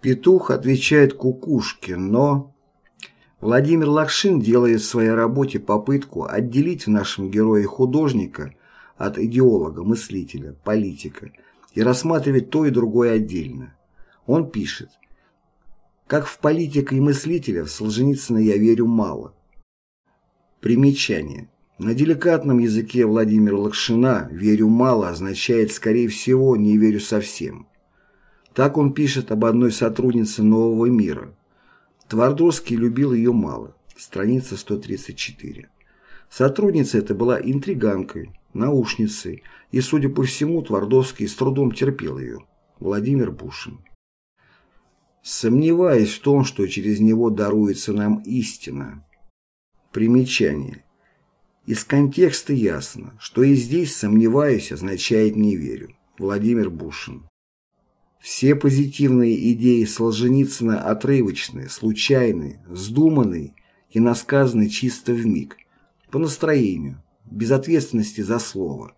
Петух отвечает кукушке, но... Владимир Лакшин делает в своей работе попытку отделить в нашем герое художника от идеолога, мыслителя, политика и рассматривать то и другое отдельно. Он пишет, «Как в политика и мыслителя в Солженицына я верю мало». Примечание. На деликатном языке Владимира Лакшина «верю мало» означает, скорее всего, «не верю совсем». Так он пишет об одной сотруднице «Нового мира». Твардовский любил ее мало. Страница 134. Сотрудница эта была интриганкой, наушницей, и, судя по всему, Твардовский с трудом терпел ее. Владимир Бушин. Сомневаясь в том, что через него даруется нам истина. Примечание. Из контекста ясно, что и здесь «сомневаюсь» означает «не верю». Владимир Бушин. Все позитивные идеи Солженицына отрывочны, случайны, вздуманы и насказаны чисто в миг, по настроению, без ответственности за слово.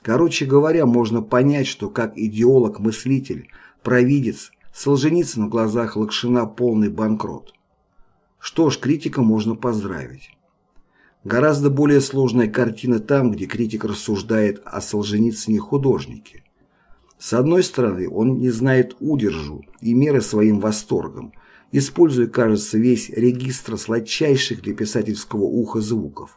Короче говоря, можно понять, что как идеолог-мыслитель, провидец, Солженицын в глазах Лакшина полный банкрот. Что ж, критика можно поздравить. Гораздо более сложная картина там, где критик рассуждает о Солженицыне художнике. С одной стороны, он не знает удержу и меры своим восторгом, используя, кажется, весь регистр сладчайших для писательского уха звуков.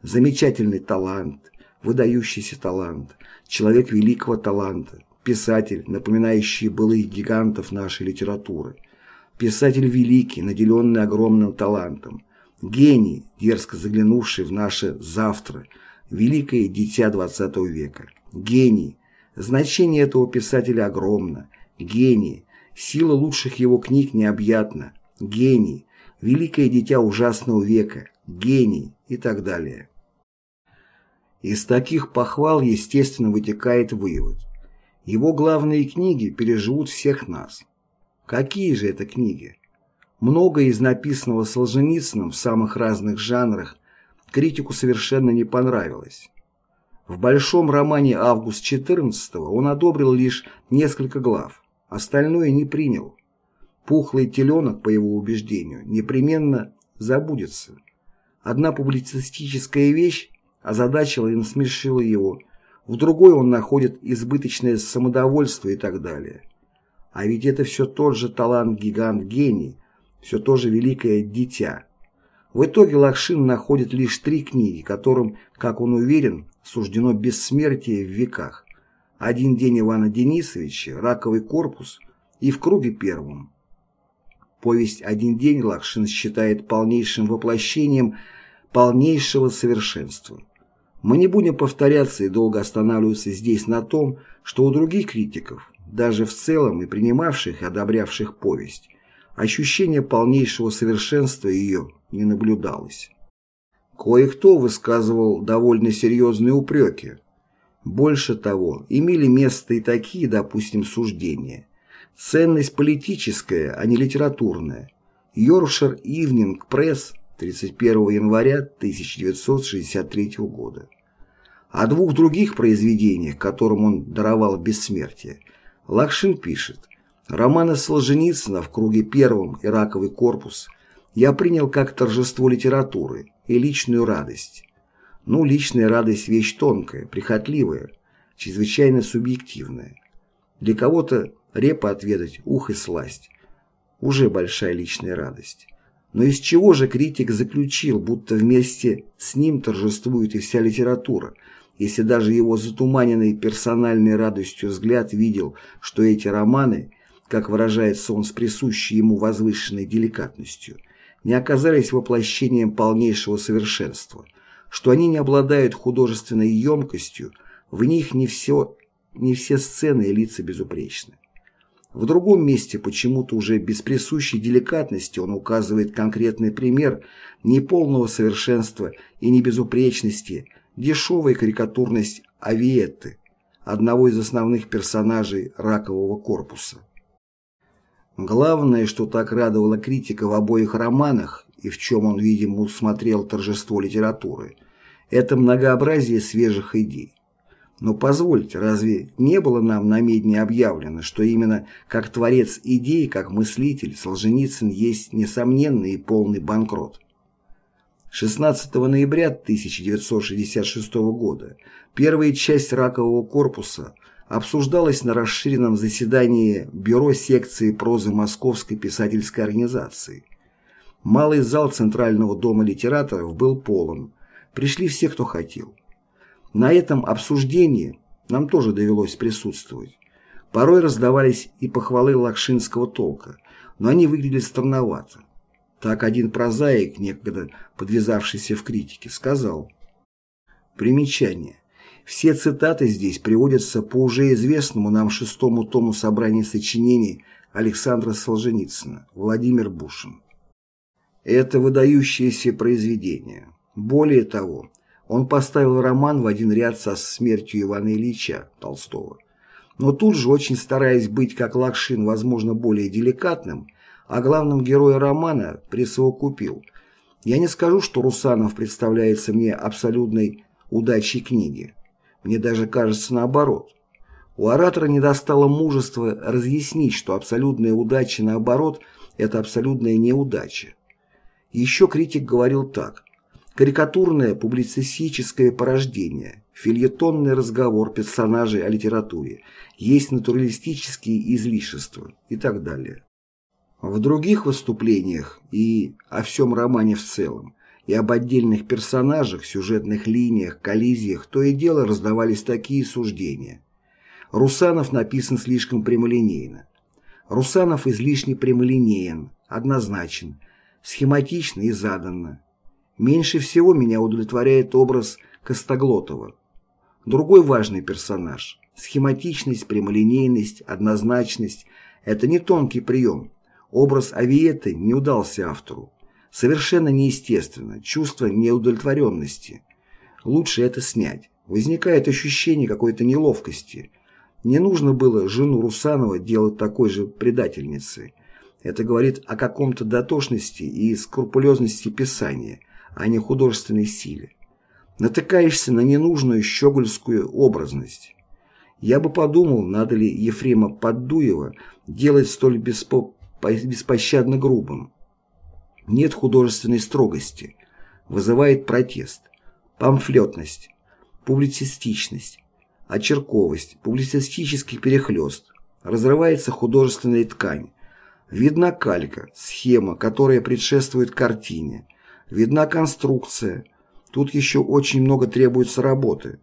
Замечательный талант, выдающийся талант, человек великого таланта, писатель, напоминающий былых гигантов нашей литературы, писатель великий, наделенный огромным талантом, Гений, дерзко заглянувший в наше «завтра», великое дитя XX века. Гений. Значение этого писателя огромно. Гений. Сила лучших его книг необъятна. Гений. Великое дитя ужасного века. Гений. И так далее. Из таких похвал, естественно, вытекает вывод. Его главные книги переживут всех нас. Какие же это книги? Многое из написанного Солженицыным в самых разных жанрах критику совершенно не понравилось. В большом романе «Август 14» он одобрил лишь несколько глав, остальное не принял. Пухлый теленок, по его убеждению, непременно забудется. Одна публицистическая вещь озадачила и насмешила его, в другой он находит избыточное самодовольство и так далее. А ведь это все тот же талант-гигант-гений, все то же великое дитя. В итоге Лакшин находит лишь три книги, которым, как он уверен, суждено бессмертие в веках. «Один день Ивана Денисовича», «Раковый корпус» и «В круге первом». Повесть «Один день» Лакшин считает полнейшим воплощением полнейшего совершенства. Мы не будем повторяться и долго останавливаться здесь на том, что у других критиков, даже в целом и принимавших и одобрявших повесть, ощущение полнейшего совершенства ее не наблюдалось. Кое-кто высказывал довольно серьезные упреки. Больше того, имели место и такие, допустим, суждения. Ценность политическая, а не литературная. Йоркшир Ивнинг Пресс 31 января 1963 года. О двух других произведениях, которым он даровал бессмертие, Лакшин пишет – Романы Солженицына в круге первом и «Раковый корпус» я принял как торжество литературы и личную радость. Ну, личная радость – вещь тонкая, прихотливая, чрезвычайно субъективная. Для кого-то репа отведать, ух и сласть. Уже большая личная радость. Но из чего же критик заключил, будто вместе с ним торжествует и вся литература, если даже его затуманенный персональной радостью взгляд видел, что эти романы как выражается он с присущей ему возвышенной деликатностью, не оказались воплощением полнейшего совершенства, что они не обладают художественной емкостью, в них не все, не все сцены и лица безупречны. В другом месте почему-то уже без присущей деликатности он указывает конкретный пример неполного совершенства и небезупречности, дешевой карикатурность Авиетты, одного из основных персонажей ракового корпуса. Главное, что так радовало критика в обоих романах, и в чем он, видимо, усмотрел торжество литературы, это многообразие свежих идей. Но позвольте, разве не было нам на медне объявлено, что именно как творец идей, как мыслитель, Солженицын есть несомненный и полный банкрот? 16 ноября 1966 года первая часть ракового корпуса обсуждалась на расширенном заседании Бюро секции прозы Московской писательской организации. Малый зал Центрального дома литераторов был полон. Пришли все, кто хотел. На этом обсуждении нам тоже довелось присутствовать. Порой раздавались и похвалы лакшинского толка, но они выглядели странновато. Так один прозаик, некогда подвязавшийся в критике, сказал. Примечание. Все цитаты здесь приводятся по уже известному нам шестому тому собрания сочинений Александра Солженицына «Владимир Бушин». Это выдающееся произведение. Более того, он поставил роман в один ряд со смертью Ивана Ильича Толстого. Но тут же, очень стараясь быть как Лакшин, возможно, более деликатным, а главным героя романа присовокупил. Я не скажу, что Русанов представляется мне абсолютной удачей книги. Мне даже кажется наоборот. У оратора не достало мужества разъяснить, что абсолютная удача наоборот – это абсолютная неудача. Еще критик говорил так. Карикатурное публицистическое порождение, фильетонный разговор персонажей о литературе, есть натуралистические излишества и так далее. В других выступлениях и о всем романе в целом, и об отдельных персонажах, сюжетных линиях, коллизиях, то и дело раздавались такие суждения. Русанов написан слишком прямолинейно. Русанов излишне прямолинеен, однозначен, схематично и заданно. Меньше всего меня удовлетворяет образ Костоглотова. Другой важный персонаж – схематичность, прямолинейность, однозначность – это не тонкий прием. Образ Авиеты не удался автору. Совершенно неестественно, чувство неудовлетворенности. Лучше это снять. Возникает ощущение какой-то неловкости. Не нужно было жену Русанова делать такой же предательницей. Это говорит о каком-то дотошности и скрупулезности писания, а не художественной силе. Натыкаешься на ненужную щегольскую образность. Я бы подумал, надо ли Ефрема Поддуева делать столь беспо... беспощадно грубым. Нет художественной строгости. Вызывает протест. Памфлетность. Публицистичность. Очерковость. Публицистический перехлест. Разрывается художественная ткань. Видна калька, схема, которая предшествует картине – Видна конструкция. Тут еще очень много требуется работы.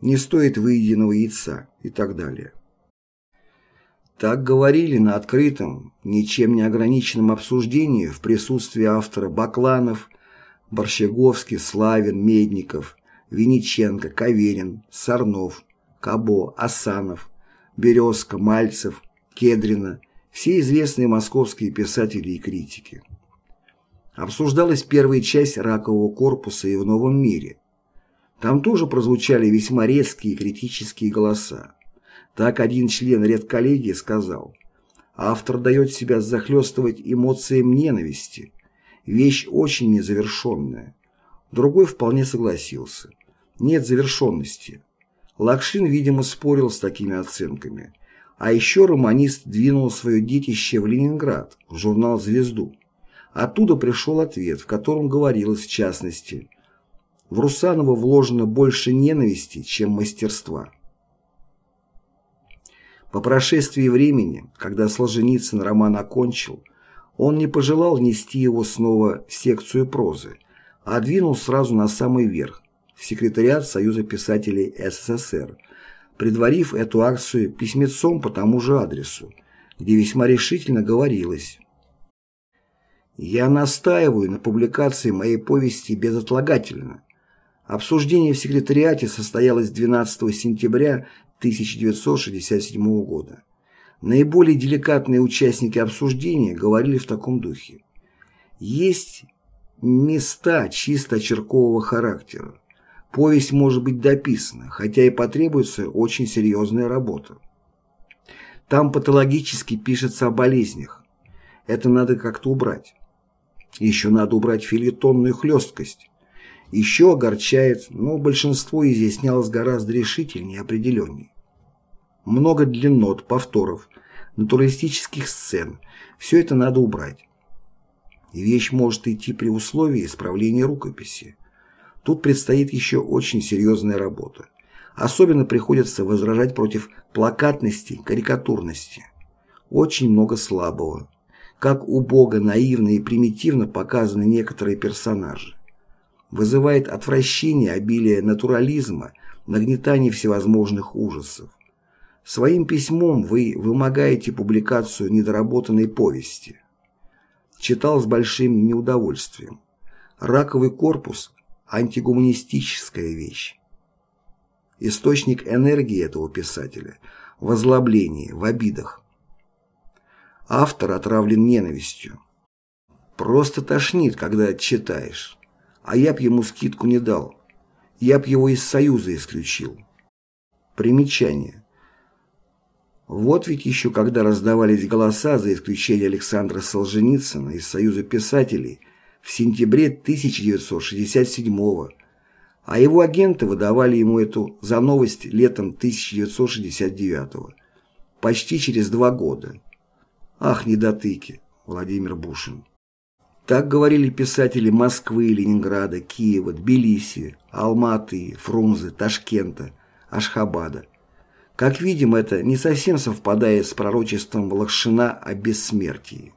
Не стоит выеденного яйца и так далее. Так говорили на открытом, ничем не ограниченном обсуждении в присутствии автора Бакланов, Борщеговский, Славин, Медников, Винниченко, Каверин, Сарнов, Кабо, Асанов, Березка, Мальцев, Кедрина, все известные московские писатели и критики. Обсуждалась первая часть ракового корпуса и в новом мире. Там тоже прозвучали весьма резкие критические голоса. Так один член редколлегии сказал, автор дает себя захлестывать эмоциям ненависти, вещь очень незавершенная. Другой вполне согласился. Нет завершенности. Лакшин, видимо, спорил с такими оценками. А еще романист двинул свое детище в Ленинград, в журнал «Звезду». Оттуда пришел ответ, в котором говорилось в частности «В Русанова вложено больше ненависти, чем мастерства». По прошествии времени, когда Солженицын роман окончил, он не пожелал нести его снова в секцию прозы, а двинул сразу на самый верх, в секретариат Союза писателей СССР, предварив эту акцию письмецом по тому же адресу, где весьма решительно говорилось я настаиваю на публикации моей повести безотлагательно. Обсуждение в секретариате состоялось 12 сентября 1967 года. Наиболее деликатные участники обсуждения говорили в таком духе. Есть места чисто очеркового характера. Повесть может быть дописана, хотя и потребуется очень серьезная работа. Там патологически пишется о болезнях. Это надо как-то убрать. Еще надо убрать филетонную хлесткость. Еще огорчает, но большинство изъяснялось гораздо решительнее и определеннее. Много длиннот, повторов, натуралистических сцен – все это надо убрать. И вещь может идти при условии исправления рукописи. Тут предстоит еще очень серьезная работа. Особенно приходится возражать против плакатности, карикатурности. Очень много слабого. Как убого, наивно и примитивно показаны некоторые персонажи вызывает отвращение обилие натурализма, нагнетание всевозможных ужасов. Своим письмом вы вымогаете публикацию недоработанной повести. Читал с большим неудовольствием. Раковый корпус – антигуманистическая вещь. Источник энергии этого писателя – в озлоблении, в обидах. Автор отравлен ненавистью. Просто тошнит, когда читаешь а я б ему скидку не дал. Я б его из Союза исключил. Примечание. Вот ведь еще когда раздавались голоса за исключение Александра Солженицына из Союза писателей в сентябре 1967 а его агенты выдавали ему эту за новость летом 1969 почти через два года. Ах, недотыки, Владимир Бушин. Так говорили писатели Москвы, Ленинграда, Киева, Тбилиси, Алматы, Фрунзе, Ташкента, Ашхабада. Как видим, это не совсем совпадает с пророчеством Лакшина о бессмертии.